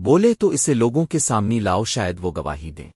بولے تو اسے لوگوں کے سامنے لاؤ شاید وہ گواہی دیں۔